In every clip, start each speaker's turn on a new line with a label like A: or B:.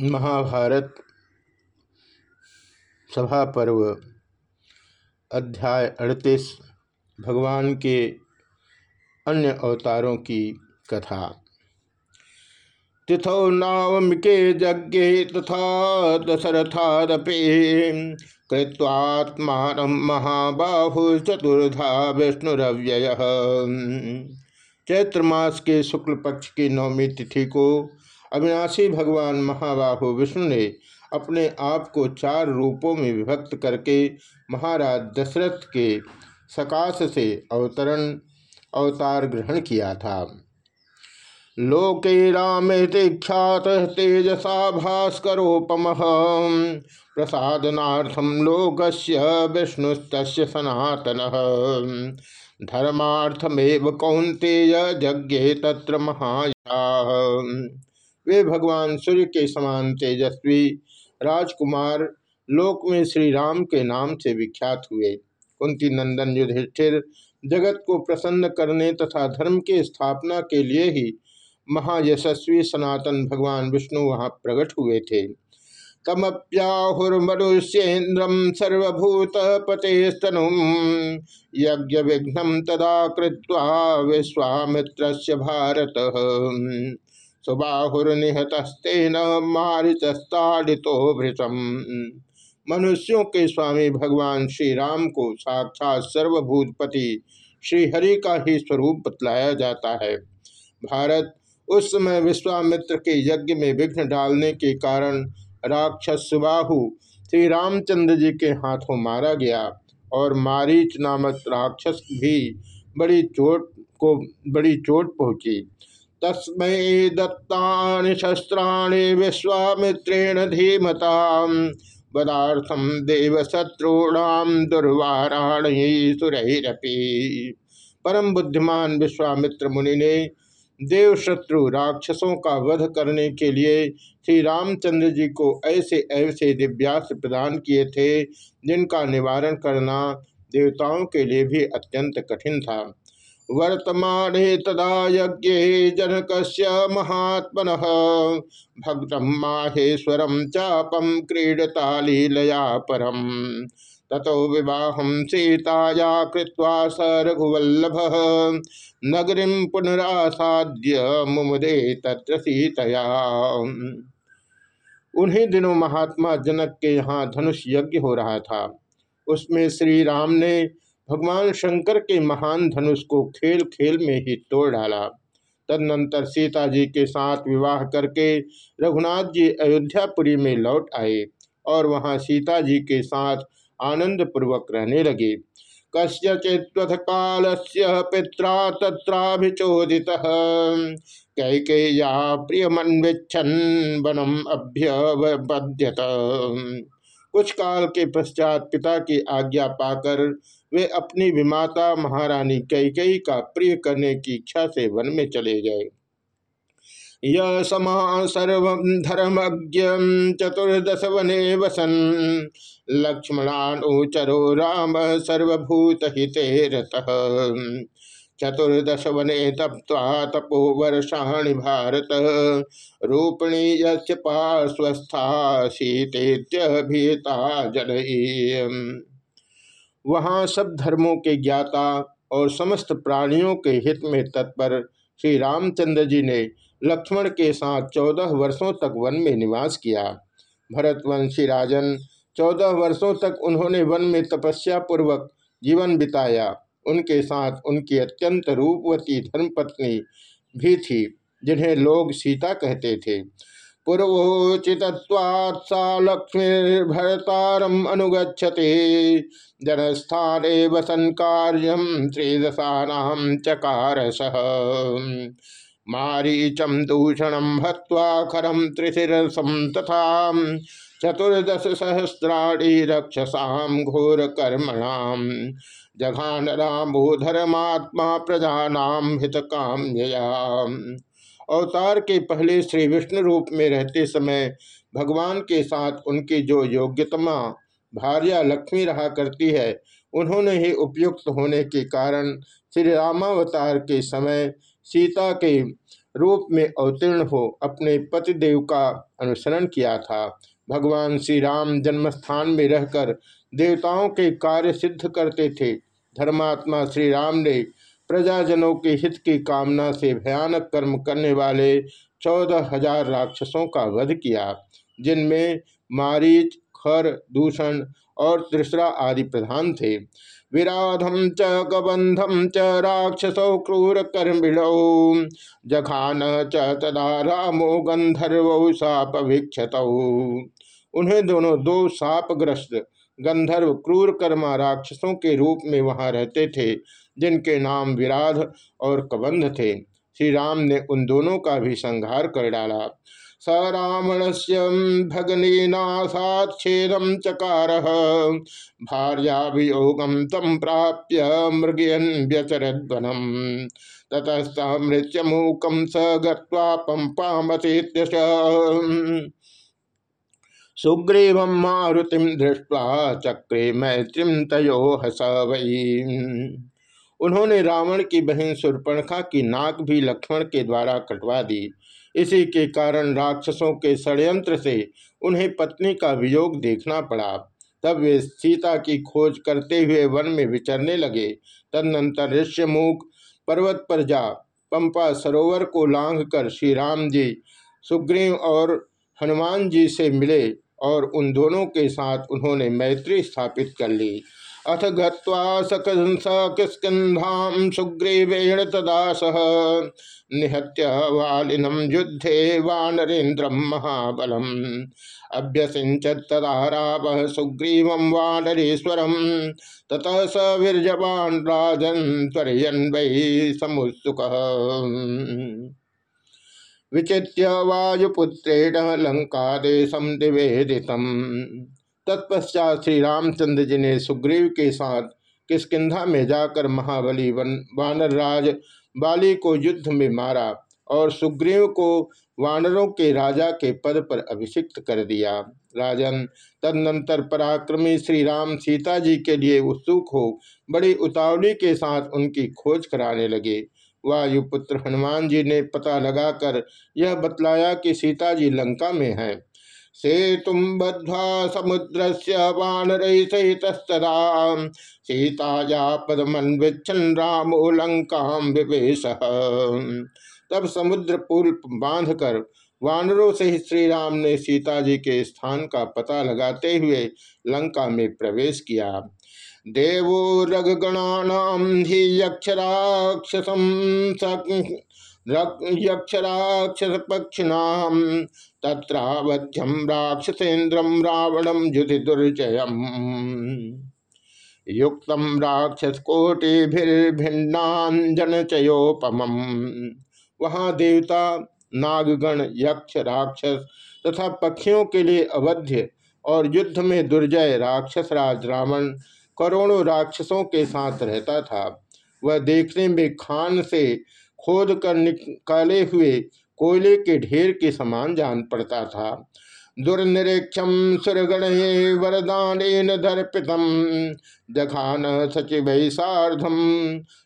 A: महाभारत सभा पर्व, अध्याय अड़तीस, भगवान के अन्य अवतारों की कथा। तिथौ के यज्ञे तथा दशरथादपि कृत्वात्मा महाबाहु चतुर्धा विष्णुरव्यय। चैत्र मास के शुक्ल पक्ष की नवमी तिथि को अविनाशी भगवान महाबाहु विष्णु ने अपने आप को चार रूपों में विभक्त करके महाराज दशरथ के सकाश से अवतरण, अवतार ग्रहण किया था। लोके राम ख्यात तेजसा भास्करोपम प्रसादनाथम लोकस्य विष्णुस्त सनातन। धर्मार्थमेव कौंतेय यज्ञे तत्र महाया। वे भगवान सूर्य के समान तेजस्वी राजकुमार लोक में श्री राम के नाम से विख्यात हुए। कुंती नंदन युधिष्ठिर जगत को प्रसन्न करने तथा धर्म की स्थापना के लिए ही महायशस्वी सनातन भगवान विष्णु वहाँ प्रकट हुए थे। तमप्याहुर्मनुष्येन्द्रम सर्वभूत पते स्तनु यज्ञ विघ्न तदा कृत्वा विश्वामित्र भारत। सुबाहुर्निहतस्तेन मारिचस्ताड़ितो भृतम। मनुष्यों के स्वामी भगवान श्री राम को साक्षात सर्वभूतपति श्रीहरि का ही स्वरूप बतलाया जाता है। भारत उस समय विश्वामित्र के यज्ञ में विघ्न डालने के कारण राक्षस सुबाहु श्री रामचंद्र जी के हाथों मारा गया और मारीच नामक राक्षस भी बड़ी चोट को, बड़ी चोट पहुँची। तस्म दत्ता शस्त्राणि विश्वामित्रेण धीमता पदार्थम देवशत्रूणाम दुर्वाराणी सुरहिरपी परम बुद्धिमान विश्वामित्र मुनि ने देवशत्रु राक्षसों का वध करने के लिए श्री रामचंद्र जी को ऐसे ऐसे दिव्यास्त्र प्रदान किए थे, जिनका निवारण करना देवताओं के लिए भी अत्यंत कठिन था। वर्तमाने तदा यज्ञ जनक महात्मन। भक्त माहेश्वर चापम क्रीडता लीलया परम ततो विवाह सीताया कृत्वा स रघुवल्लभ नगरी पुनरासाद्य मुमुदे तत्र सीतया। उन्हीं दिनों महात्मा जनक के यहाँ धनुष यज्ञ हो रहा था। उसमें श्री राम ने भगवान शंकर के महान धनुष को खेल खेल में ही तोड़ डाला। तदनंतर सीता जी के साथ विवाह करके रघुनाथ जी अयोध्यापुरी में लौट आए और वहाँ सीता जी के साथ आनंद पूर्वक रहने लगे। कस्यचित्वथ काल से पिता तत्राभिचोदित। कैकेया प्रियमन्विच्छन वनम अभ्यवद्यत कुछ काल के पश्चात पिता की आज्ञा पाकर वे अपनी विमाता महारानी कैकई का प्रिय करने की इच्छा से वन में चले गए। सर्व धर्मज्ञ चतुर्दश वने वसन। लक्ष्मणानुचरो राम सर्वभूत हिते रतः। चतुर्दश वने तप्वा तपो वर्षाणि भारत। रूपिणी यस्य पार्श्वस्था जन वहाँ सब धर्मों के ज्ञाता और समस्त प्राणियों के हित में तत्पर श्री रामचंद्र जी ने लक्ष्मण के साथ चौदह वर्षों तक वन में निवास किया। भरतवंशी राजन, चौदह वर्षों तक उन्होंने वन में तपस्या पूर्वक जीवन बिताया। उनके साथ उनकी अत्यंत रूपवती धर्मपत्नी भी थी, जिन्हें लोग सीता कहते थे। पूर्वोचितत्वात्सा लक्ष्मीर्भरतारम अनुगछते जनस्थाने वसन कार्यम त्रिदशानाम चकार मारीचम दूषणम हवा खरम तथा चतुर्दश सहस्राणी रक्षसा घोर कर्मणाम जघान रामो धर्मात्मा प्रजा हित अवतार के पहले श्री विष्णु रूप में रहते समय भगवान के साथ उनकी जो योग्यतमा भार्या लक्ष्मी रहा करती है, उन्होंने ही उपयुक्त होने के कारण श्री रामावतार के समय सीता के रूप में अवतीर्ण हो अपने पतिदेव का अनुसरण किया था। भगवान श्री राम जन्मस्थान में रहकर देवताओं के कार्य सिद्ध करते थे। धर्मात्मा श्री राम ने प्रजाजनों के हित की कामना से भयानक कर्म करने वाले चौदह हज़ार राक्षसों का वध किया, जिनमें मारीच, खर, दूषण और त्रिसरा आदि प्रधान थे। विराधम च कबंधम च, राक्षसौ क्रूर कर्मिणौ जखान च, तदा रामो गंधर्व साप उन्हें दोनों दो सापग्रस्त गंधर्व क्रूर कर्मा राक्षसों के रूप में वहाँ रहते थे, जिनके नाम विराध और कबंध थे। श्री राम ने उन दोनों का भी संहार कर डाला। स रावण से भगनीनाथेदम चकार भार्याभियोगम तम प्राप्य मृगयन व्यचरद्वनम ततस्त मृत्युमूकम स गंपामतीत सुग्रीव मारुतिम दृष्ट्वा चक्रे मैत्रीम तयो हस उन्होंने रावण की बहन सुरपणखा की नाक भी लक्ष्मण के द्वारा कटवा दी। इसी के कारण राक्षसों के षड्यंत्र से उन्हें पत्नी का वियोग देखना पड़ा। तब वे सीता की खोज करते हुए वन में विचरने लगे। तदनंतर ऋष्यमुख पर्वत पर जा पंपा सरोवर को लांघ कर श्री राम जी, सुग्रीव और हनुमान जी से मिले। और उन दोनों के साथ उन्होंने मैत्री स्थापित कर ली। अथ गत्वा सुग्रीवेण तदा सह निहत्य वालिनम युद्धे वानरेन्द्रम महाबलम। अभ्यसिंचत तदा राव सुग्रीव वानरेश्वरम ततः स वीरजवान राजन समुत्सुक। विचित्य वायुपुत्रेण लंकादेशम निवेदितम तत्पश्चात श्री रामचंद्र जी ने सुग्रीव के साथ किसकिधा में जाकर महाबली वन वानर राज बाली को युद्ध में मारा और सुग्रीव को वानरों के राजा के पद पर अभिषिक्त कर दिया। राजन तदनंतर पराक्रमी श्री राम सीता जी के लिए उत्सुक हो बड़ी उतावली के साथ उनकी खोज कराने लगे। वायुपुत्र हनुमान जी ने पता लगाकर यह बतलाया कि सीता जी लंका में है। सेतुम बद्वा समुद्र से वानर सहितस्तदा सीताया पदमन्विच्छन राम लंका विवेश। तब समुद्र पुल बांधकर वानरों से ही श्री राम ने सीता जी के स्थान का पता लगाते हुए लंका में प्रवेश किया। देवो रगगणानाम ही यक्षराक्षसम यक्षराक्षस तत्रावध्यम राक्षसेन्द्रम रावणम युधि दुर्जयम युक्त राक्षस कोटिभिर्भिन्नाजन चयोपम वहाँ देवता नागगण, यक्ष, राक्षस तथा पक्षियों के लिए अवध्य और युद्ध में दुर्जय राक्षस राज रावण करोड़ों राक्षसों के साथ रहता था। वह देखने में खान से खोद कर निकाले हुए कोयले के ढेर के समान जान पड़ता था। दुर्निरीक्षम सुरगण वरदान दर्पितम जखान सचिव साधम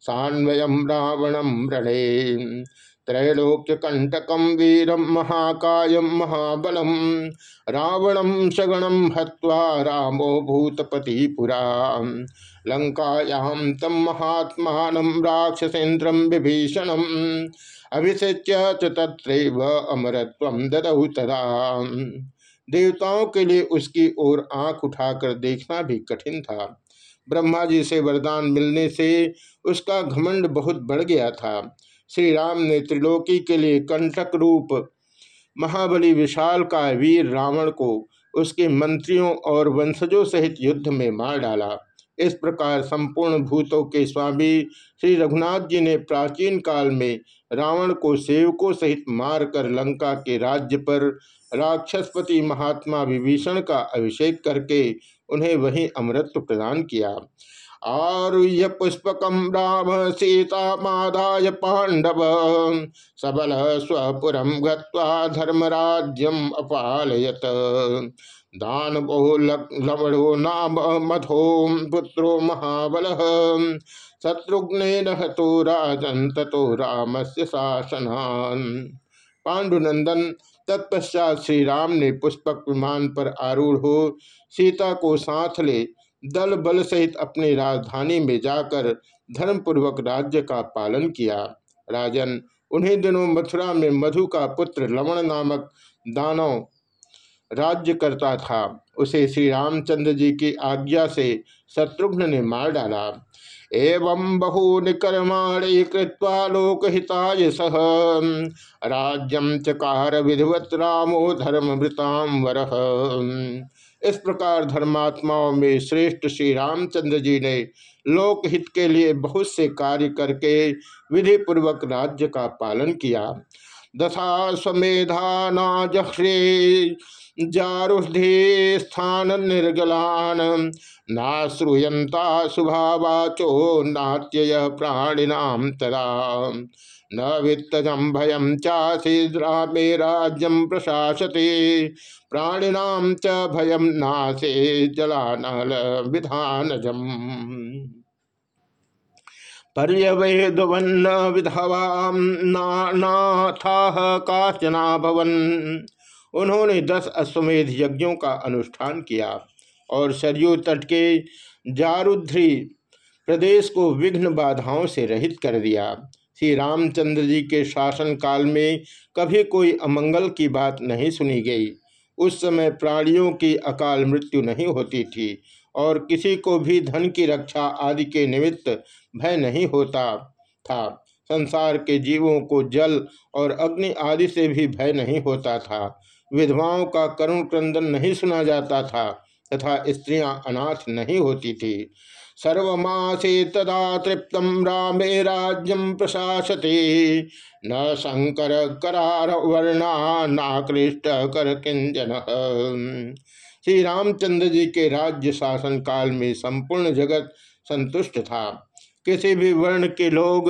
A: सान्वयम रावणम रणे। त्रैलोक्य कंटकम वीरम महाकायम महाबलम रावणम सगणम हत्वा रामो भूतपति पुरा लंकायां तम महात्मा राक्षसेन्द्रम विभीषणम अभिषेच्य तत्रैव अमरत्व ददौ तदा। देवताओं के लिए उसकी ओर आँख उठाकर देखना भी कठिन था। ब्रह्मा जी से वरदान मिलने से उसका घमंड बहुत बढ़ गया था। श्री राम ने त्रिलोकी के लिए कंटक रूप, महाबली विशाल का वीर रावण को उसके मंत्रियों और वंशजों सहित युद्ध में मार डाला। इस प्रकार संपूर्ण भूतों के स्वामी श्री रघुनाथ जी ने प्राचीन काल में रावण को सेवकों सहित मारकर लंका के राज्य पर राक्षसपति महात्मा विभीषण का अभिषेक करके उन्हें वही अमृत प्रदान किया। आरुह्य पुष्पकम राम सीता मादाय पांडव सबल स्वपुरम गधर्मराज्यम अपालयत। दान बहु लवणो नाम मथो पुत्रो महाबल। शत्रुघ्न हतो राजन, ततो राम से पांडुनंदन तत्पश्चात श्री राम ने पुष्पक विमान पर आरूढ़ हो, सीता को साथ ले दल बल सहित अपनी राजधानी में जाकर धर्मपूर्वक राज्य का पालन किया। राजन, उन्हीं दिनों मथुरा में मधु का पुत्र लवण नामक दानव राज्य करता था। उसे श्री रामचंद्र जी की आज्ञा से शत्रुघ्न ने मार डाला। एवं बहूनि कर्माणि कृत्वा लोकहिताय सह। राज्यम चकार विधिवत रामो धर्मभृताम वरह इस प्रकार धर्मात्माओं में श्रेष्ठ श्री रामचंद्र जी ने लोकहित के लिए बहुत से कार्य करके विधि पूर्वक राज्य का पालन किया। दशा स्वेधा नाजह्रे जारुधे स्थान निर्गलान नाश्रूयता शुभावाचो नात्यय प्राणिनाम तदा। न वित्तजम भयम चाशीद्रामे राज्यम प्रशासते। प्राणिनाम च भयम नासे जलानल विधानजम पर्यवेदवन्न विधवाम नाथा काचना भवन। उन्होंने दस अश्वमेध यज्ञों का अनुष्ठान किया और सरयू तट के जारुध्री प्रदेश को विघ्न बाधाओं से रहित कर दिया। श्री रामचंद्र जी के शासन काल में कभी कोई अमंगल की बात नहीं सुनी गई। उस समय प्राणियों की अकाल मृत्यु नहीं होती थी और किसी को भी धन की रक्षा आदि के निमित्त भय नहीं होता था। संसार के जीवों को जल और अग्नि आदि से भी भय नहीं होता था। विधवाओं का करुण क्रंदन नहीं सुना जाता था तथा स्त्रियाँ अनाथ नहीं होती थी। सर्वमासे तदा तृप्त रामे राज्यम प्रशासते। न शंकर करार वर्णा नाकृष्ट कर किंजन। श्री रामचंद्र जी के राज्य शासन काल में संपूर्ण जगत संतुष्ट था। किसी भी वर्ण के लोग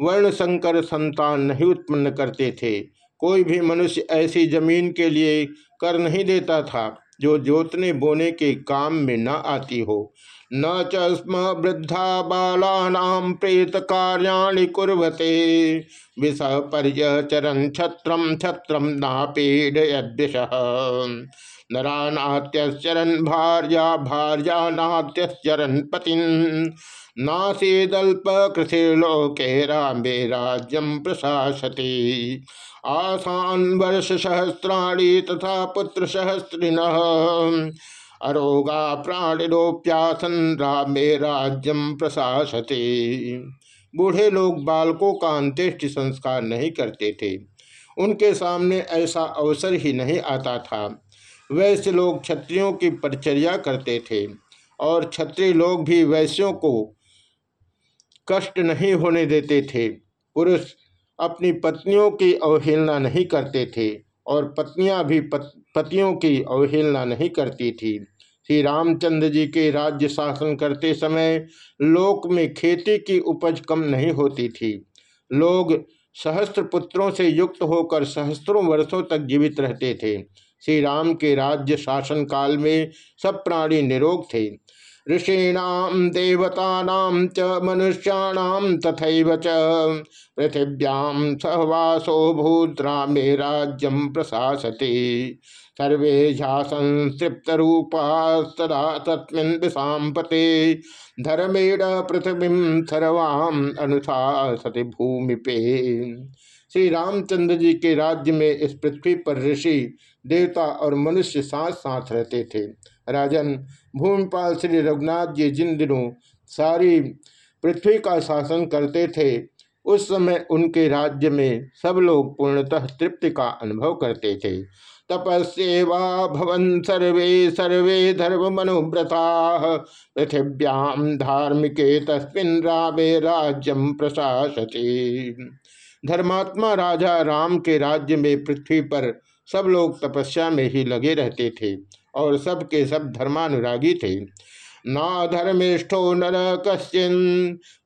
A: वर्ण संकर संतान नहीं उत्पन्न करते थे। कोई भी मनुष्य ऐसी ज़मीन के लिए कर नहीं देता था। जो जोतने बोने के काम में न आती हो। न चस्म वृद्धा बालानाम प्रेत कार्याणि कुर्वते। विष पर्यचरन छत्रम छत्रम नापीडयद्विष नरानात्यश्चरन भार्या भार्या नात्यश्चरन पतिन। नासीदल्प कृषिर्लोके रामे राज्यम प्रशासति। आसान वर्ष सहस्राणी तथा पुत्र सहस्रिन अरोगा प्राणिनोप्यासन रामे राज्यम प्रशासते। बूढ़े लोग बालकों का अंत्येष्टि संस्कार नहीं करते थे। उनके सामने ऐसा अवसर ही नहीं आता था। वैसे लोग क्षत्रियों की परिचर्या करते थे और क्षत्रिय लोग भी वैश्यों को कष्ट नहीं होने देते थे। पुरुष अपनी पत्नियों की अवहेलना नहीं करते थे और पत्नियाँ भी पत, पतियों की अवहेलना नहीं करती थी। श्री रामचंद्र जी के राज्य शासन करते समय लोक में खेती की उपज कम नहीं होती थी। लोग सहस्त्र पुत्रों से युक्त होकर सहस्त्रों वर्षों तक जीवित रहते थे। श्री राम के राज्य शासन काल में सब प्राणी निरोग थे। ऋषीणाम देवतानाम च मनुष्याणाम तथैव च। पृथिव्याम सहवासो भूद्रामे राज्यम प्रशासते। सर्वे संतृप्त रूपा सदा तस्मिन् विषापते धर्मेण पृथ्वी सर्वाम अनुशासति भूमि पे श्री रामचंद्र जी के राज्य में इस पृथ्वी पर ऋषि, देवता और मनुष्य साथ साथ रहते थे। राजन, भूमिपाल श्री रघुनाथ जी जिन दिनों सारी पृथ्वी का शासन करते थे, उस समय उनके राज्य में सब लोग पूर्णतः तृप्ति का अनुभव करते थे। तपस्वा भवन सर्वे सर्वे धर्म मनुव्रता पृथिव्याम धार्मिके तस्मिन रावे राज्यम प्रशासती। धर्मात्मा राजा राम के राज्य में पृथ्वी पर सब लोग तपस्या में ही लगे रहते थे। और सब के सब धर्मानुरागी थे। ना धर्मिष्ठो नर कश्चिन,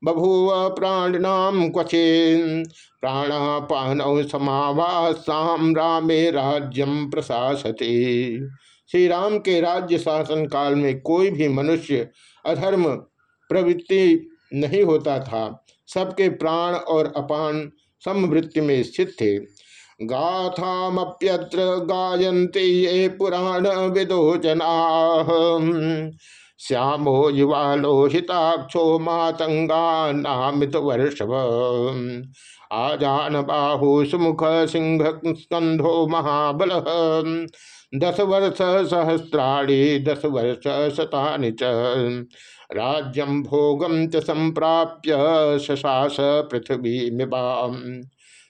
A: बभूव क्वचिन। प्राण पान समावासाम रामे राज्यम प्रशासते। श्री राम के राज्य शासन काल में कोई भी मनुष्य अधर्म प्रवृत्ति नहीं होता था। सबके प्राण और अपान समवृत्ति में स्थित थे। गाथाप्यत्र गायन्ते ये पुराण विदो जना श्यामो युवा लोहिताक्षो मातंगा नामित वर्षभ आजान बाहु सुमुख सिंह स्कंधो महाबल। दस वर्ष सहस्राणी दस वर्ष शतानि च। राज्यम भोगम च संप्राप्य शशास पृथ्वी मिबाम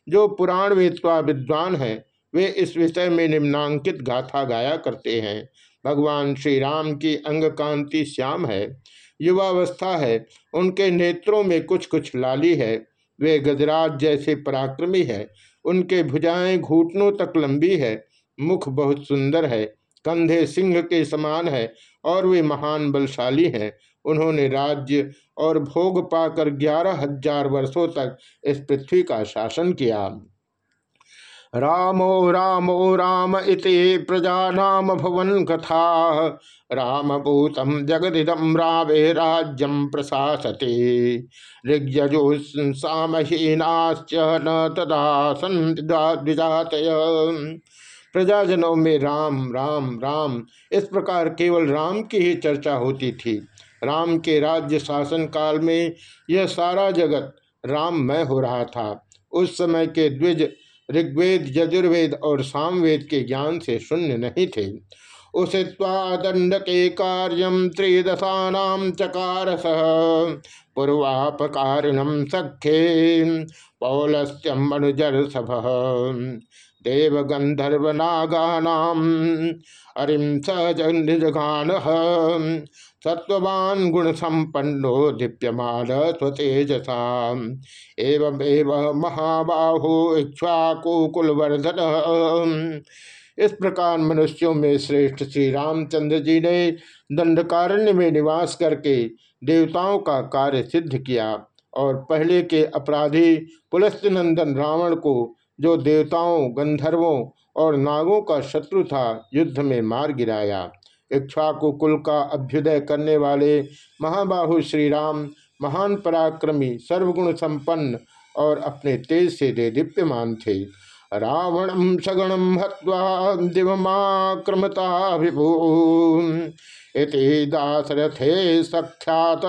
A: जो पुराण वेदवा विद्वान हैं, वे इस विषय में निम्नांकित गाथा गाया करते हैं। भगवान श्री राम की अंग कांति श्याम है, युवावस्था है, उनके नेत्रों में कुछ कुछ लाली है। वे गजराज जैसे पराक्रमी है, उनके भुजाएँ घुटनों तक लंबी है, मुख बहुत सुंदर है, कंधे सिंह के समान है और वे महान बलशाली हैं। उन्होंने राज्य और भोग पाकर ग्यारह हज़ार वर्षों तक इस पृथ्वी का शासन किया। रामो रामो राम इति नाम भवन कथा। रामभूतम जगदिदम रावे राज्यम प्रशासते। ऋग्यजो सामहीनाश्च न तदा संजात प्रजाजनों में राम राम राम। इस प्रकार केवल राम की ही चर्चा होती थी। राम के राज्य शासन काल में यह सारा जगत राम राममय हो रहा था। उस समय के द्विज, ऋग्वेद, यजुर्वेद और सामवेद के ज्ञान से शून्य नहीं थे। उसे दंड के कार्यम त्रिदशानाम चकार सह पूर्वापकारिणम सख्ये पौलस्त्यम मनुजर सभ देव गंधर्व नागानाम अरिम सजगान सत्वान गुण संपन्नो दीप्यमान स्वतेजसा एवं एवं महाबाहु इक्ष्वाकुकुलवर्धन। इस प्रकार मनुष्यों में श्रेष्ठ श्री रामचंद्र जी ने दंडकारण्य में निवास करके देवताओं का कार्य सिद्ध किया और पहले के अपराधी पुलस्त नंदन रावण को जो देवताओं, गंधर्वों और नागों का शत्रु था, युद्ध में मार गिराया। इक्ष्वाकु कुल का अभ्युदय करने वाले महाबाहु श्री राम महान पराक्रमी, सर्वगुण संपन्न और अपने तेज से दे दीप्यमान थे। रावणम सगणम हवा दिवमाक्रमता दासरथे सख्यात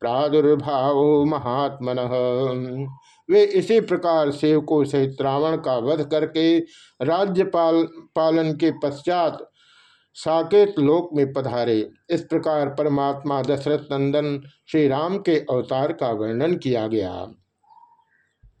A: प्रादुर्भाव महात्मन। वे इसी प्रकार सेवकों सहित रावण का वध करके राज्यपाल पालन के पश्चात साकेत लोक में पधारे। इस प्रकार परमात्मा दशरथ नंदन श्री राम के अवतार का वर्णन किया गया।